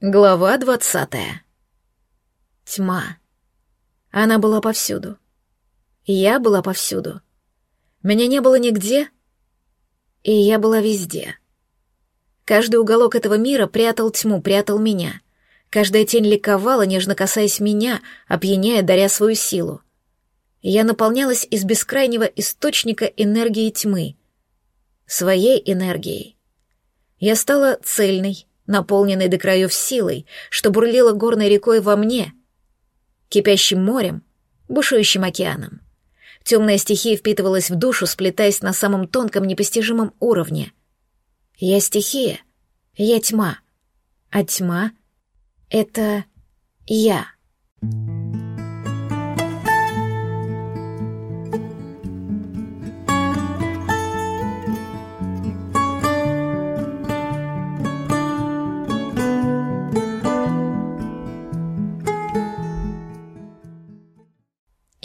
Глава двадцатая. Тьма. Она была повсюду. Я была повсюду. Меня не было нигде, и я была везде. Каждый уголок этого мира прятал тьму, прятал меня. Каждая тень ликовала, нежно касаясь меня, опьяняя, даря свою силу. Я наполнялась из бескрайнего источника энергии тьмы. Своей энергией. Я стала цельной, наполненной до краев силой, что бурлила горной рекой во мне, кипящим морем, бушующим океаном. Темная стихия впитывалась в душу, сплетаясь на самом тонком, непостижимом уровне. Я стихия, я тьма, а тьма — это я.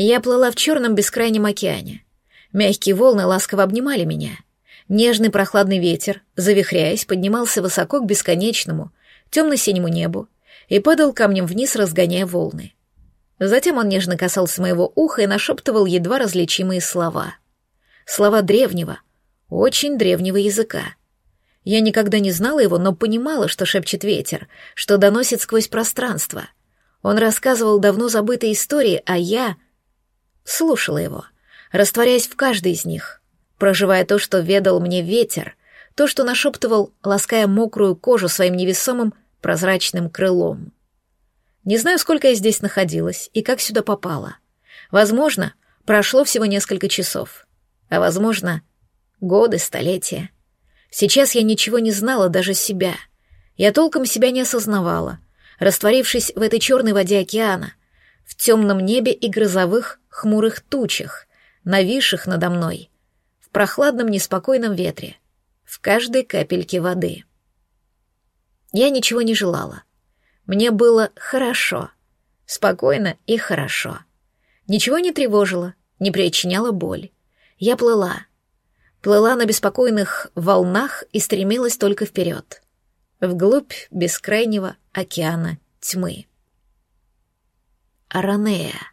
Я плыла в черном бескрайнем океане. Мягкие волны ласково обнимали меня. Нежный прохладный ветер, завихряясь, поднимался высоко к бесконечному, темно-синему небу и падал камнем вниз, разгоняя волны. Затем он нежно касался моего уха и нашептывал едва различимые слова. Слова древнего, очень древнего языка. Я никогда не знала его, но понимала, что шепчет ветер, что доносит сквозь пространство. Он рассказывал давно забытые истории, а я слушала его, растворяясь в каждой из них, проживая то, что ведал мне ветер, то, что нашептывал, лаская мокрую кожу своим невесомым прозрачным крылом. Не знаю, сколько я здесь находилась и как сюда попала. Возможно, прошло всего несколько часов, а возможно, годы, столетия. Сейчас я ничего не знала даже себя. Я толком себя не осознавала, растворившись в этой черной воде океана, в темном небе и грозовых хмурых тучах, нависших надо мной, в прохладном неспокойном ветре, в каждой капельке воды. Я ничего не желала. Мне было хорошо, спокойно и хорошо. Ничего не тревожило, не причиняло боль. Я плыла. Плыла на беспокойных волнах и стремилась только вперед. Вглубь бескрайнего океана тьмы. Аранея.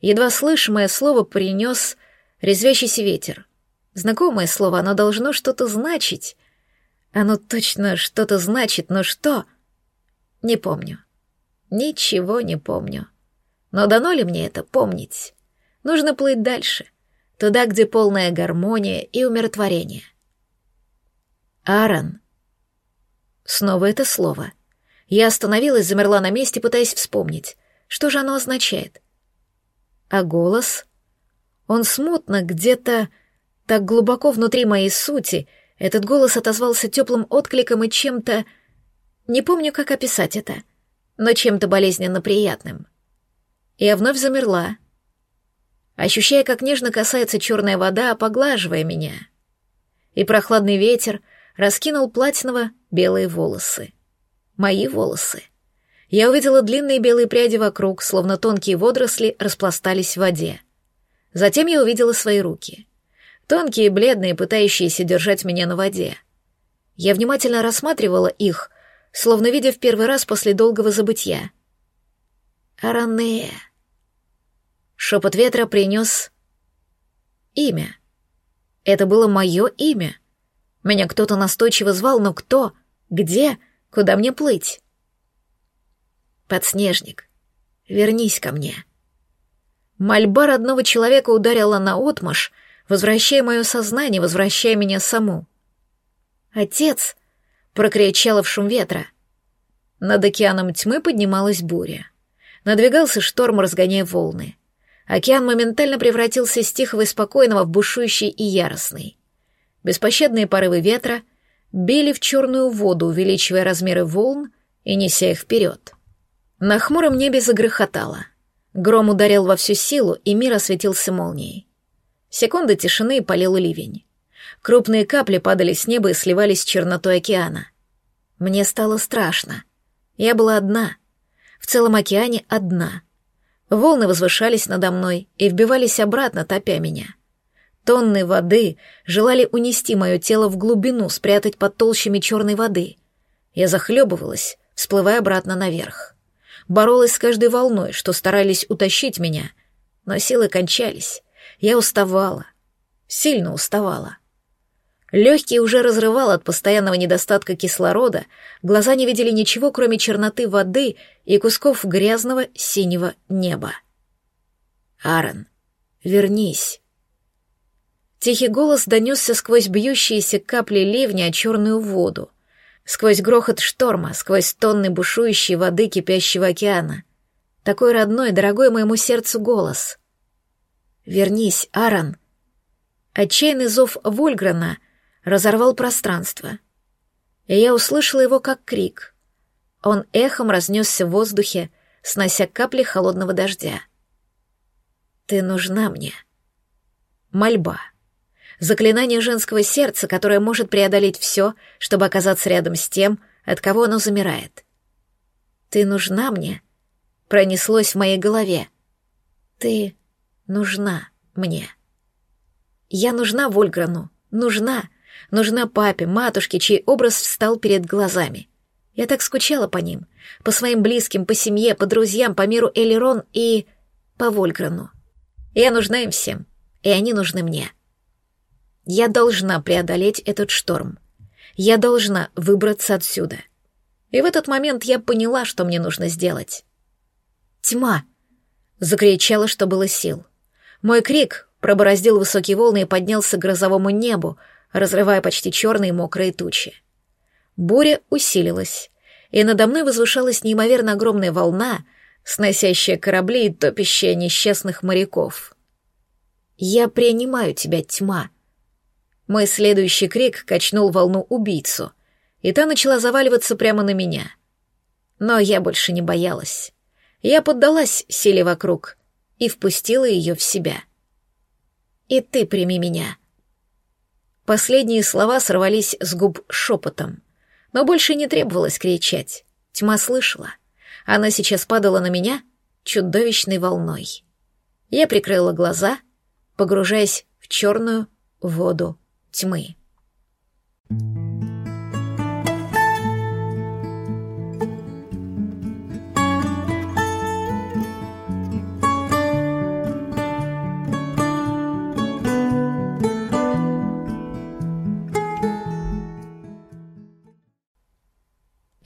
Едва слышимое слово принес резвящийся ветер. Знакомое слово, оно должно что-то значить. Оно точно что-то значит, но что? Не помню. Ничего не помню. Но дано ли мне это помнить? Нужно плыть дальше, туда, где полная гармония и умиротворение. Аарон. Снова это слово. Я остановилась, замерла на месте, пытаясь вспомнить, что же оно означает — а голос? Он смутно, где-то так глубоко внутри моей сути, этот голос отозвался теплым откликом и чем-то... Не помню, как описать это, но чем-то болезненно приятным. Я вновь замерла, ощущая, как нежно касается черная вода, поглаживая меня. И прохладный ветер раскинул платиново-белые волосы. Мои волосы. Я увидела длинные белые пряди вокруг, словно тонкие водоросли распластались в воде. Затем я увидела свои руки. Тонкие, бледные, пытающиеся держать меня на воде. Я внимательно рассматривала их, словно видя в первый раз после долгого забытья. «Аранея». Шепот ветра принес имя. Это было мое имя. Меня кто-то настойчиво звал, но кто? Где? Куда мне плыть? Подснежник, вернись ко мне. Мольба родного человека ударила на отмаш, возвращая мое сознание, возвращая меня саму. «Отец!» — прокричала в шум ветра. Над океаном тьмы поднималась буря. Надвигался шторм, разгоняя волны. Океан моментально превратился из тихого и спокойного в бушующий и яростный. Беспощадные порывы ветра били в черную воду, увеличивая размеры волн и неся их вперед. На хмуром небе загрохотало. Гром ударил во всю силу, и мир осветился молнией. Секунда тишины и полил ливень. Крупные капли падали с неба и сливались с чернотой океана. Мне стало страшно. Я была одна. В целом океане одна. Волны возвышались надо мной и вбивались обратно, топя меня. Тонны воды желали унести мое тело в глубину, спрятать под толщами черной воды. Я захлебывалась, всплывая обратно наверх. Боролась с каждой волной, что старались утащить меня, но силы кончались. Я уставала, сильно уставала. Легкие уже разрывало от постоянного недостатка кислорода, глаза не видели ничего, кроме черноты воды и кусков грязного синего неба. «Аарон, вернись!» Тихий голос донесся сквозь бьющиеся капли ливня о черную воду, сквозь грохот шторма, сквозь тонны бушующей воды кипящего океана. Такой родной, дорогой моему сердцу голос. «Вернись, Аарон!» Отчаянный зов Вольграна разорвал пространство. И я услышала его как крик. Он эхом разнесся в воздухе, снося капли холодного дождя. «Ты нужна мне». Мольба. Заклинание женского сердца, которое может преодолеть все, чтобы оказаться рядом с тем, от кого оно замирает. «Ты нужна мне?» Пронеслось в моей голове. «Ты нужна мне». Я нужна Вольграну, нужна, нужна папе, матушке, чей образ встал перед глазами. Я так скучала по ним, по своим близким, по семье, по друзьям, по миру Элерон и по Вольграну. Я нужна им всем, и они нужны мне. Я должна преодолеть этот шторм. Я должна выбраться отсюда. И в этот момент я поняла, что мне нужно сделать. «Тьма!» — закричала, что было сил. Мой крик пробороздил высокие волны и поднялся к грозовому небу, разрывая почти черные мокрые тучи. Буря усилилась, и надо мной возвышалась неимоверно огромная волна, сносящая корабли и топящая несчастных моряков. «Я принимаю тебя, тьма!» Мой следующий крик качнул волну убийцу, и та начала заваливаться прямо на меня. Но я больше не боялась. Я поддалась силе вокруг и впустила ее в себя. «И ты прими меня», Последние слова сорвались с губ шепотом. Но больше не требовалось кричать. Тьма слышала. Она сейчас падала на меня чудовищной волной. Я прикрыла глаза, погружаясь в черную воду тьмы.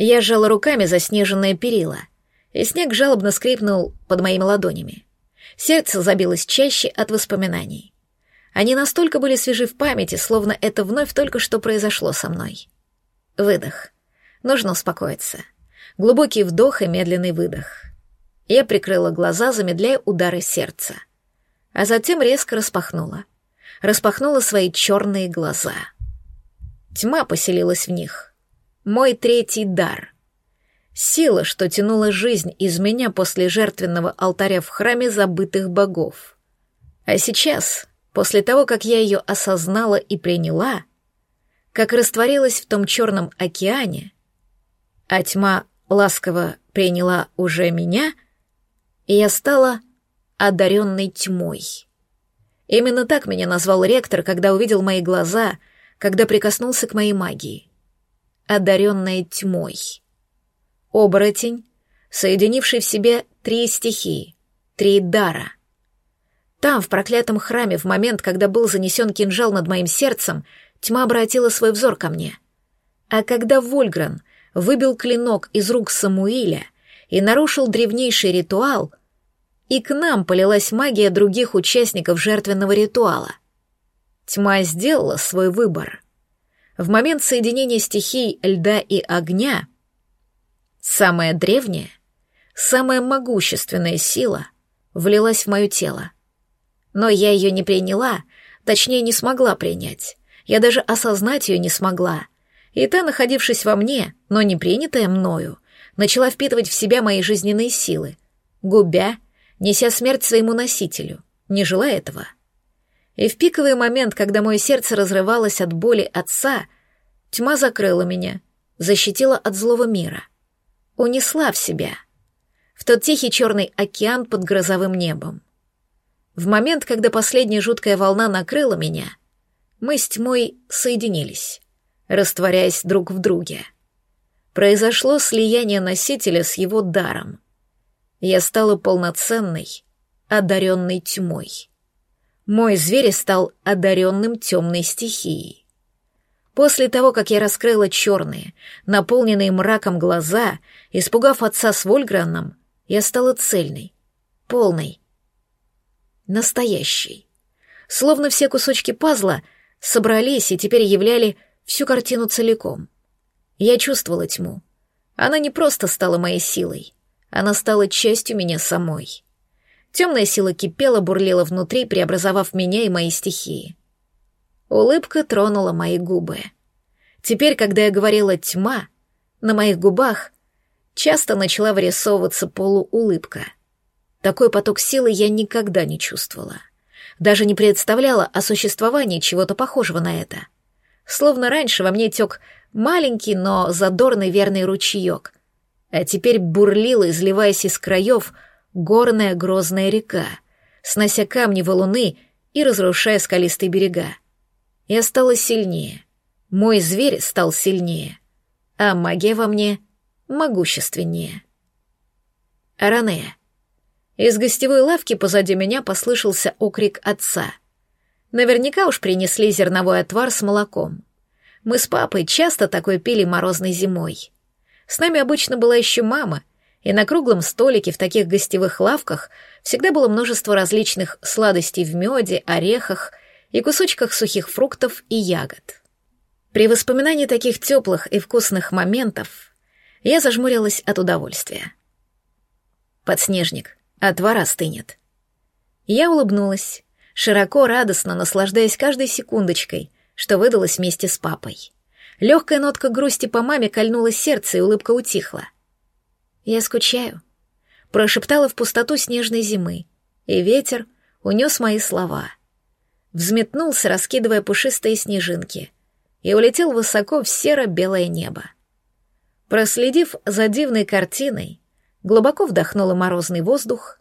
Я сжала руками заснеженное перила, и снег жалобно скрипнул под моими ладонями. Сердце забилось чаще от воспоминаний. Они настолько были свежи в памяти, словно это вновь только что произошло со мной. Выдох. Нужно успокоиться. Глубокий вдох и медленный выдох. Я прикрыла глаза, замедляя удары сердца. А затем резко распахнула. Распахнула свои черные глаза. Тьма поселилась в них — мой третий дар. Сила, что тянула жизнь из меня после жертвенного алтаря в храме забытых богов. А сейчас, после того, как я ее осознала и приняла, как растворилась в том черном океане, а тьма ласково приняла уже меня, и я стала одаренной тьмой. Именно так меня назвал ректор, когда увидел мои глаза, когда прикоснулся к моей магии одаренная тьмой. Оборотень, соединивший в себе три стихии, три дара. Там, в проклятом храме, в момент, когда был занесен кинжал над моим сердцем, тьма обратила свой взор ко мне. А когда Вольгран выбил клинок из рук Самуиля и нарушил древнейший ритуал, и к нам полилась магия других участников жертвенного ритуала. Тьма сделала свой выбор в момент соединения стихий льда и огня, самая древняя, самая могущественная сила влилась в мое тело. Но я ее не приняла, точнее, не смогла принять. Я даже осознать ее не смогла. И та, находившись во мне, но не принятая мною, начала впитывать в себя мои жизненные силы, губя, неся смерть своему носителю, не желая этого — и в пиковый момент, когда мое сердце разрывалось от боли отца, тьма закрыла меня, защитила от злого мира, унесла в себя, в тот тихий черный океан под грозовым небом. В момент, когда последняя жуткая волна накрыла меня, мы с тьмой соединились, растворяясь друг в друге. произошло слияние носителя с его даром. Я стала полноценной, одаренной тьмой. Мой зверь стал одаренным темной стихией. После того, как я раскрыла черные, наполненные мраком глаза, испугав отца с Вольгранном, я стала цельной, полной, настоящей. Словно все кусочки пазла собрались и теперь являли всю картину целиком. Я чувствовала тьму. Она не просто стала моей силой, она стала частью меня самой. Темная сила кипела, бурлила внутри, преобразовав меня и мои стихии. Улыбка тронула мои губы. Теперь, когда я говорила «тьма», на моих губах часто начала вырисовываться полуулыбка. Такой поток силы я никогда не чувствовала. Даже не представляла о существовании чего-то похожего на это. Словно раньше во мне тек маленький, но задорный верный ручеек, а теперь бурлила, изливаясь из краев, горная грозная река, снося камни валуны и разрушая скалистые берега. Я стала сильнее. Мой зверь стал сильнее. А магия во мне могущественнее. Аранея. Из гостевой лавки позади меня послышался окрик отца. Наверняка уж принесли зерновой отвар с молоком. Мы с папой часто такой пили морозной зимой. С нами обычно была еще мама, и на круглом столике в таких гостевых лавках всегда было множество различных сладостей в меде, орехах и кусочках сухих фруктов и ягод. При воспоминании таких теплых и вкусных моментов я зажмурилась от удовольствия. Подснежник, отвар остынет. Я улыбнулась, широко, радостно наслаждаясь каждой секундочкой, что выдалось вместе с папой. Легкая нотка грусти по маме кольнула сердце, и улыбка утихла. «Я скучаю», — прошептала в пустоту снежной зимы, и ветер унес мои слова. Взметнулся, раскидывая пушистые снежинки, и улетел высоко в серо-белое небо. Проследив за дивной картиной, глубоко вдохнула морозный воздух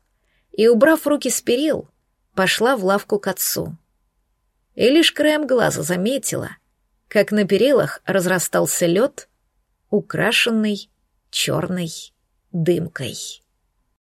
и, убрав руки с перил, пошла в лавку к отцу. И лишь краем глаза заметила, как на перилах разрастался лед, украшенный черной дымкой.